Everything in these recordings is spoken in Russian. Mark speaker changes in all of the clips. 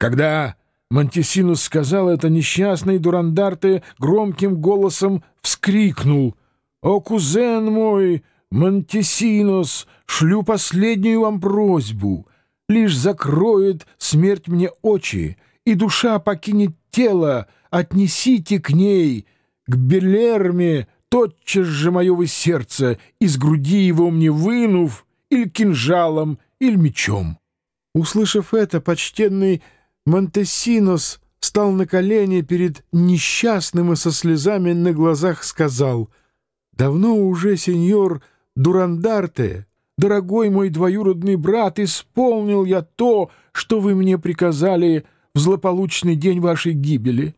Speaker 1: Когда Монтесинус сказал это, несчастный Дурандарте громким голосом вскрикнул. «О, кузен мой, Монтесинус, шлю последнюю вам просьбу. Лишь закроет смерть мне очи, и душа покинет тело, отнесите к ней, к Белерме, тотчас же мое вы сердце, из груди его мне вынув, или кинжалом, или мечом». Услышав это, почтенный Монтесинос стал на колени перед несчастным и со слезами на глазах сказал, «Давно уже, сеньор Дурандарте, дорогой мой двоюродный брат, исполнил я то, что вы мне приказали в злополучный день вашей гибели.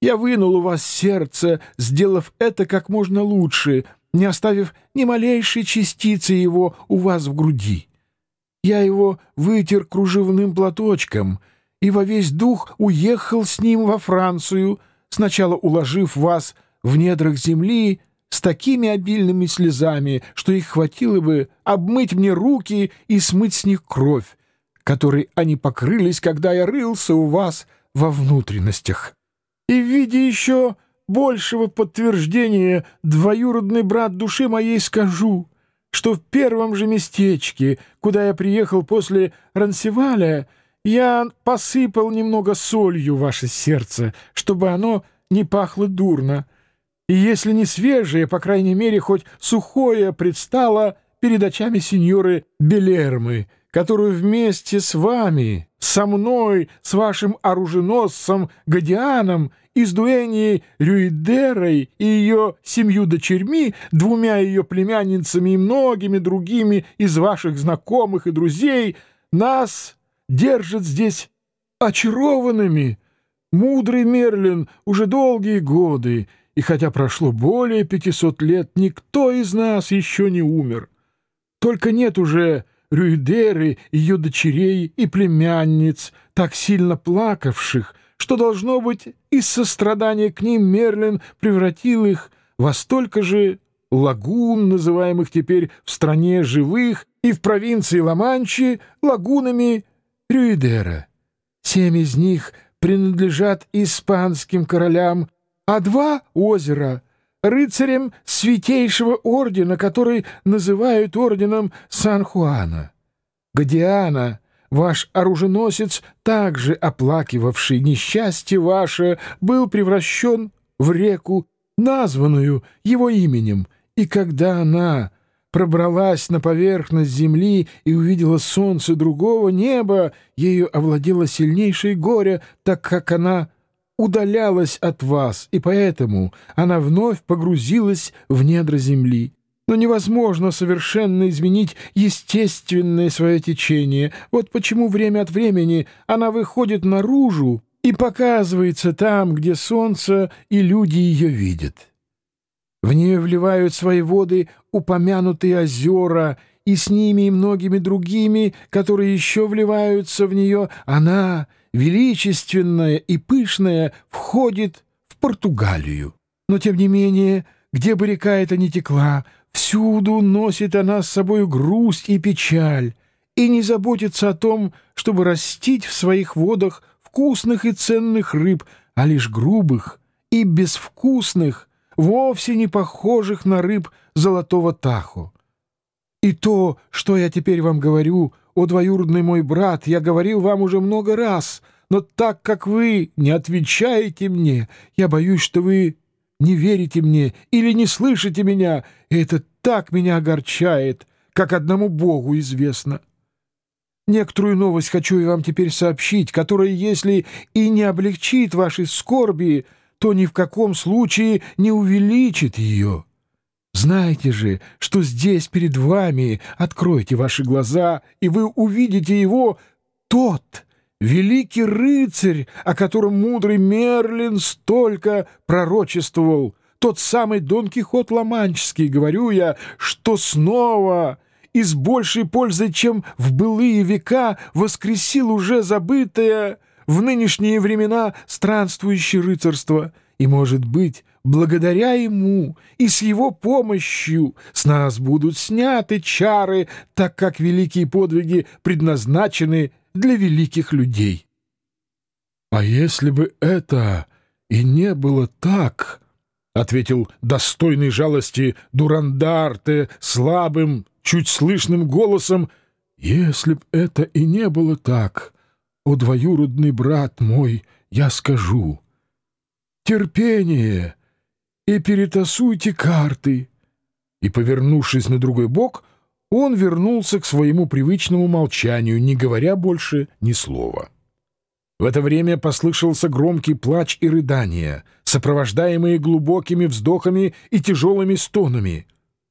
Speaker 1: Я вынул у вас сердце, сделав это как можно лучше, не оставив ни малейшей частицы его у вас в груди. Я его вытер кружевным платочком — и во весь дух уехал с ним во Францию, сначала уложив вас в недрах земли с такими обильными слезами, что их хватило бы обмыть мне руки и смыть с них кровь, которой они покрылись, когда я рылся у вас во внутренностях. И в виде еще большего подтверждения двоюродный брат души моей скажу, что в первом же местечке, куда я приехал после Рансеваля, я посыпал немного солью ваше сердце, чтобы оно не пахло дурно. И если не свежее, по крайней мере, хоть сухое предстало перед очами сеньоры Белермы, которую вместе с вами, со мной, с вашим оруженосцем Гадианом и с Дуэнией Рюидерой и ее семью дочерьми, двумя ее племянницами и многими другими из ваших знакомых и друзей, нас держит здесь очарованными. Мудрый Мерлин уже долгие годы, и хотя прошло более пятисот лет, никто из нас еще не умер. Только нет уже Рюйдеры, ее дочерей и племянниц, так сильно плакавших, что, должно быть, из сострадания к ним Мерлин превратил их во столько же лагун, называемых теперь в стране живых, и в провинции Ла-Манчи лагунами Рюидера. Семь из них принадлежат испанским королям, а два — озера — рыцарям святейшего ордена, который называют орденом Сан-Хуана. Гадиана, ваш оруженосец, также оплакивавший несчастье ваше, был превращен в реку, названную его именем, и когда она пробралась на поверхность земли и увидела солнце другого неба, ею овладело сильнейшее горе, так как она удалялась от вас, и поэтому она вновь погрузилась в недра земли. Но невозможно совершенно изменить естественное свое течение. Вот почему время от времени она выходит наружу и показывается там, где солнце и люди ее видят. В нее вливают свои воды упомянутые озера, и с ними и многими другими, которые еще вливаются в нее, она, величественная и пышная, входит в Португалию. Но, тем не менее, где бы река эта ни текла, всюду носит она с собой грусть и печаль, и не заботится о том, чтобы растить в своих водах вкусных и ценных рыб, а лишь грубых и безвкусных, вовсе не похожих на рыб золотого тахо. И то, что я теперь вам говорю, о двоюродный мой брат, я говорил вам уже много раз, но так как вы не отвечаете мне, я боюсь, что вы не верите мне или не слышите меня, и это так меня огорчает, как одному Богу известно. Некоторую новость хочу я вам теперь сообщить, которая, если и не облегчит вашей скорби, то ни в каком случае не увеличит ее. Знаете же, что здесь перед вами, откройте ваши глаза, и вы увидите его, тот великий рыцарь, о котором мудрый Мерлин столько пророчествовал, тот самый Дон Кихот Ламанческий, говорю я, что снова и с большей пользой, чем в былые века, воскресил уже забытое в нынешние времена странствующее рыцарство, и, может быть, благодаря ему и с его помощью с нас будут сняты чары, так как великие подвиги предназначены для великих людей. «А если бы это и не было так...» — ответил достойный жалости Дурандарте слабым, чуть слышным голосом. «Если б это и не было так, о двоюродный брат мой, я скажу. Терпение и перетасуйте карты». И, повернувшись на другой бок, он вернулся к своему привычному молчанию, не говоря больше ни слова. В это время послышался громкий плач и рыдания, сопровождаемые глубокими вздохами и тяжелыми стонами.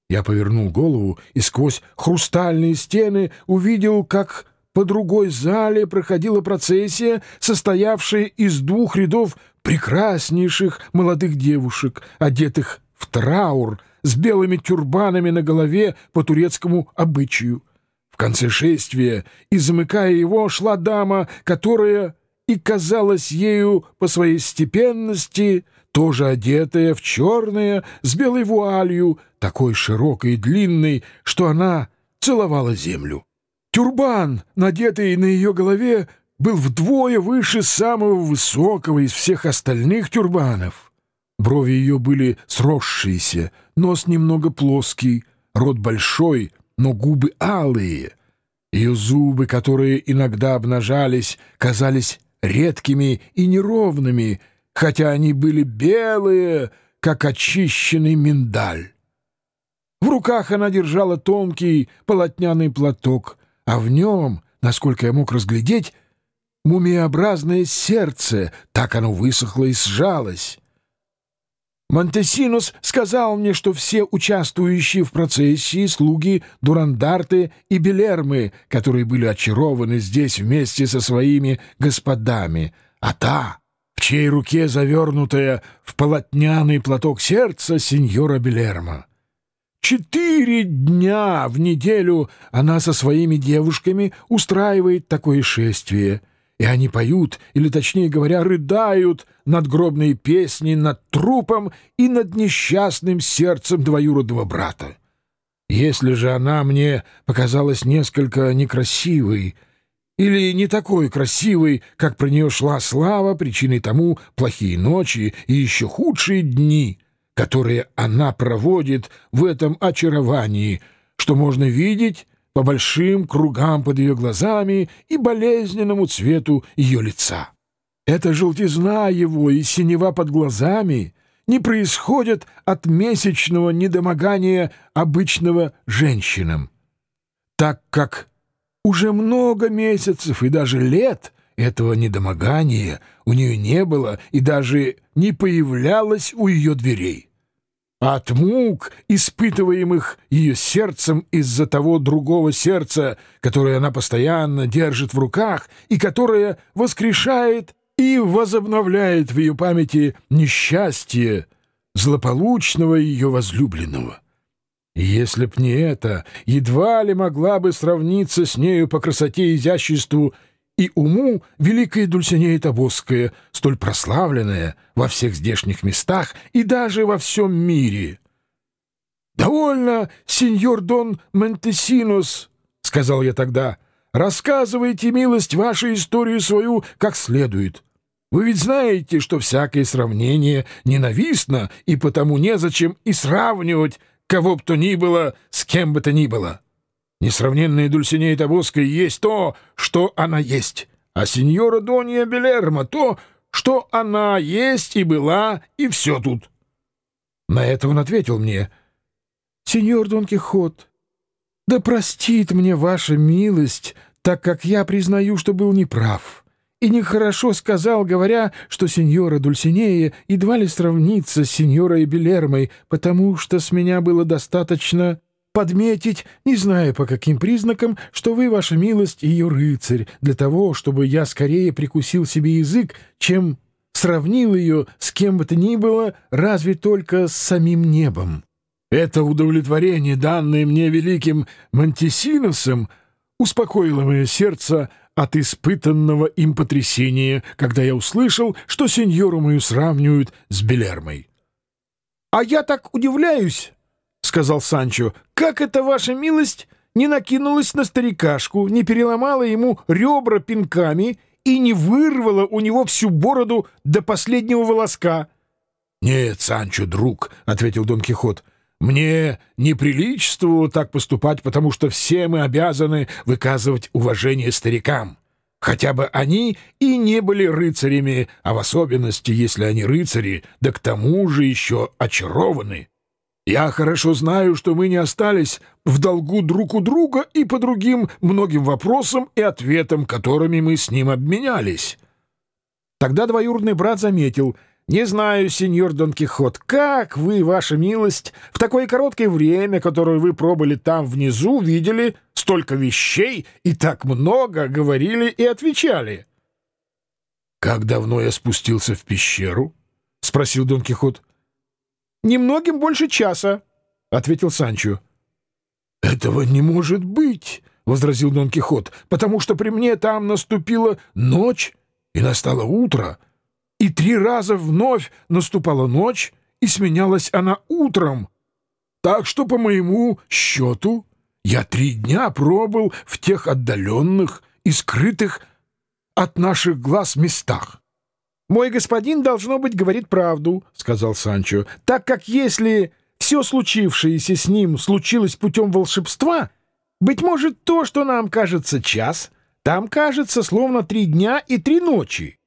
Speaker 1: Я повернул голову и сквозь хрустальные стены увидел, как по другой зале проходила процессия, состоявшая из двух рядов прекраснейших молодых девушек, одетых в траур, с белыми тюрбанами на голове по турецкому обычаю. В конце шествия и замыкая его шла дама, которая и казалась ею по своей степенности, тоже одетая в черное, с белой вуалью, такой широкой и длинной, что она целовала землю. Тюрбан, надетый на ее голове, был вдвое выше самого высокого из всех остальных тюрбанов. Брови ее были сросшиеся, нос немного плоский, рот большой, но губы алые. Ее зубы, которые иногда обнажались, казались редкими и неровными, хотя они были белые, как очищенный миндаль. В руках она держала тонкий полотняный платок, а в нем, насколько я мог разглядеть, мумиобразное сердце, так оно высохло и сжалось. Монтесинус сказал мне, что все участвующие в процессии слуги Дурандарты и Белермы, которые были очарованы здесь вместе со своими господами, а та, в чьей руке завернутая в полотняный платок сердца сеньора Белерма. Четыре дня в неделю она со своими девушками устраивает такое шествие — и они поют, или, точнее говоря, рыдают над гробные песни, над трупом и над несчастным сердцем двоюродного брата. Если же она мне показалась несколько некрасивой или не такой красивой, как про нее шла слава, причиной тому плохие ночи и еще худшие дни, которые она проводит в этом очаровании, что можно видеть по большим кругам под ее глазами и болезненному цвету ее лица. Эта желтизна его и синева под глазами не происходят от месячного недомогания обычного женщинам, так как уже много месяцев и даже лет этого недомогания у нее не было и даже не появлялось у ее дверей от мук, испытываемых ее сердцем из-за того другого сердца, которое она постоянно держит в руках и которое воскрешает и возобновляет в ее памяти несчастье злополучного ее возлюбленного. Если б не это, едва ли могла бы сравниться с нею по красоте и изяществу и уму великая Дульсинея Тобосская, столь прославленная во всех здешних местах и даже во всем мире. «Довольно, сеньор Дон Монтесинос», — сказал я тогда, — «рассказывайте, милость, вашу историю свою как следует. Вы ведь знаете, что всякое сравнение ненавистно, и потому незачем и сравнивать кого бы то ни было с кем бы то ни было». Несравненная Дульсинея Тобоская есть то, что она есть, а сеньора Донья Белерма — то, что она есть и была, и все тут. На это он ответил мне, «Сеньор Дон Кихот, да простит мне ваша милость, так как я признаю, что был неправ» и нехорошо сказал, говоря, что сеньора Дульсинея едва ли сравнится с сеньорой Белермой, потому что с меня было достаточно подметить, не зная по каким признакам, что вы, ваша милость, ее рыцарь, для того, чтобы я скорее прикусил себе язык, чем сравнил ее с кем бы то ни было, разве только с самим небом. Это удовлетворение, данное мне великим Монтесиносом, успокоило мое сердце от испытанного им потрясения, когда я услышал, что сеньору мою сравнивают с Белермой. — А я так удивляюсь, — сказал Санчо, — как это ваша милость не накинулась на старикашку, не переломала ему ребра пинками и не вырвала у него всю бороду до последнего волоска. — Нет, Санчо, друг, — ответил Дон Кихот, — мне неприличествовало так поступать, потому что все мы обязаны выказывать уважение старикам, хотя бы они и не были рыцарями, а в особенности, если они рыцари, да к тому же еще очарованы. Я хорошо знаю, что мы не остались в долгу друг у друга и по другим многим вопросам и ответам, которыми мы с ним обменялись. Тогда двоюродный брат заметил, «Не знаю, сеньор Дон Кихот, как вы, ваша милость, в такое короткое время, которое вы пробыли там внизу, видели столько вещей и так много говорили и отвечали?» «Как давно я спустился в пещеру?» — спросил Дон Кихот. «Немногим больше часа», — ответил Санчо. «Этого не может быть», — возразил Дон Кихот, «потому что при мне там наступила ночь и настало утро, и три раза вновь наступала ночь, и сменялась она утром. Так что, по моему счету, я три дня пробыл в тех отдаленных и скрытых от наших глаз местах. «Мой господин, должно быть, говорит правду», — сказал Санчо, «так как если все случившееся с ним случилось путем волшебства, быть может, то, что нам кажется час, там кажется словно три дня и три ночи».